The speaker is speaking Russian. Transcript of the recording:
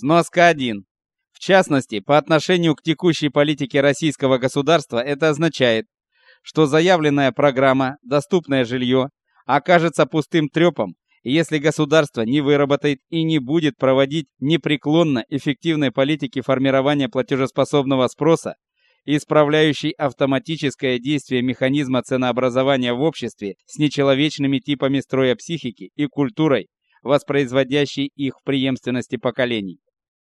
Сноска 1. В частности, по отношению к текущей политике российского государства это означает, что заявленная программа «Доступное жилье» окажется пустым трёпом, если государство не выработает и не будет проводить непреклонно эффективной политики формирования платежеспособного спроса, исправляющей автоматическое действие механизма ценообразования в обществе с нечеловечными типами строя психики и культурой, воспроизводящей их в преемственности поколений.